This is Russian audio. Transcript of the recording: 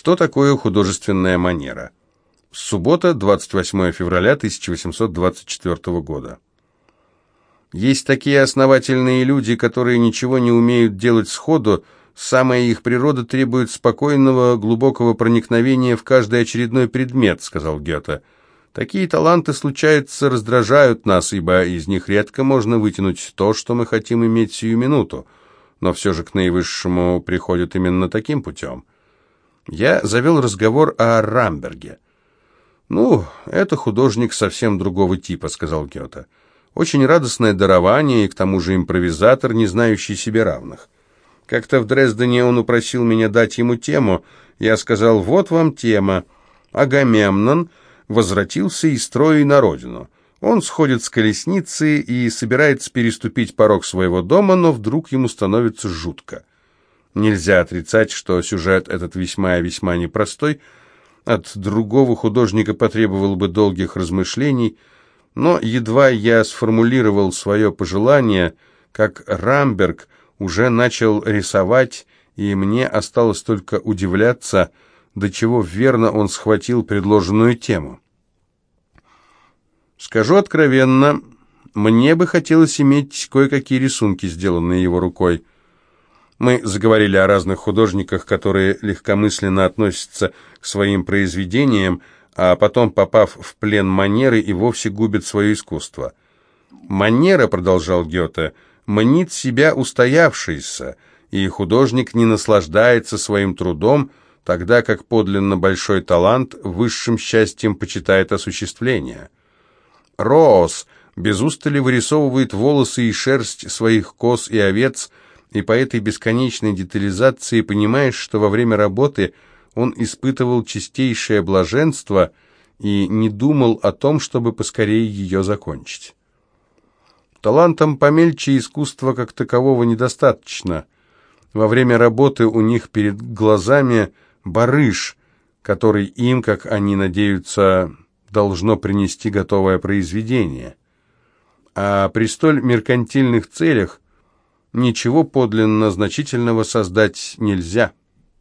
Что такое художественная манера? Суббота, 28 февраля 1824 года. Есть такие основательные люди, которые ничего не умеют делать сходу, самая их природа требует спокойного, глубокого проникновения в каждый очередной предмет, сказал Гёте. Такие таланты, случаются, раздражают нас, ибо из них редко можно вытянуть то, что мы хотим иметь сию минуту, но все же к наивысшему приходят именно таким путем. Я завел разговор о Рамберге. «Ну, это художник совсем другого типа», — сказал Гёте. «Очень радостное дарование и к тому же импровизатор, не знающий себе равных. Как-то в Дрездене он упросил меня дать ему тему. Я сказал, вот вам тема. Агамемнон возвратился из строя на родину. Он сходит с колесницы и собирается переступить порог своего дома, но вдруг ему становится жутко. Нельзя отрицать, что сюжет этот весьма и весьма непростой. От другого художника потребовал бы долгих размышлений, но едва я сформулировал свое пожелание, как Рамберг уже начал рисовать, и мне осталось только удивляться, до чего верно он схватил предложенную тему. Скажу откровенно, мне бы хотелось иметь кое-какие рисунки, сделанные его рукой. Мы заговорили о разных художниках, которые легкомысленно относятся к своим произведениям, а потом, попав в плен манеры, и вовсе губят свое искусство. «Манера», — продолжал Гёте, — «мнит себя устоявшейся, и художник не наслаждается своим трудом, тогда как подлинно большой талант высшим счастьем почитает осуществление». Роос без устали вырисовывает волосы и шерсть своих коз и овец, и по этой бесконечной детализации понимаешь, что во время работы он испытывал чистейшее блаженство и не думал о том, чтобы поскорее ее закончить. Талантам помельче искусства как такового недостаточно. Во время работы у них перед глазами барыш, который им, как они надеются, должно принести готовое произведение. А при столь меркантильных целях ничего подлинно значительного создать нельзя.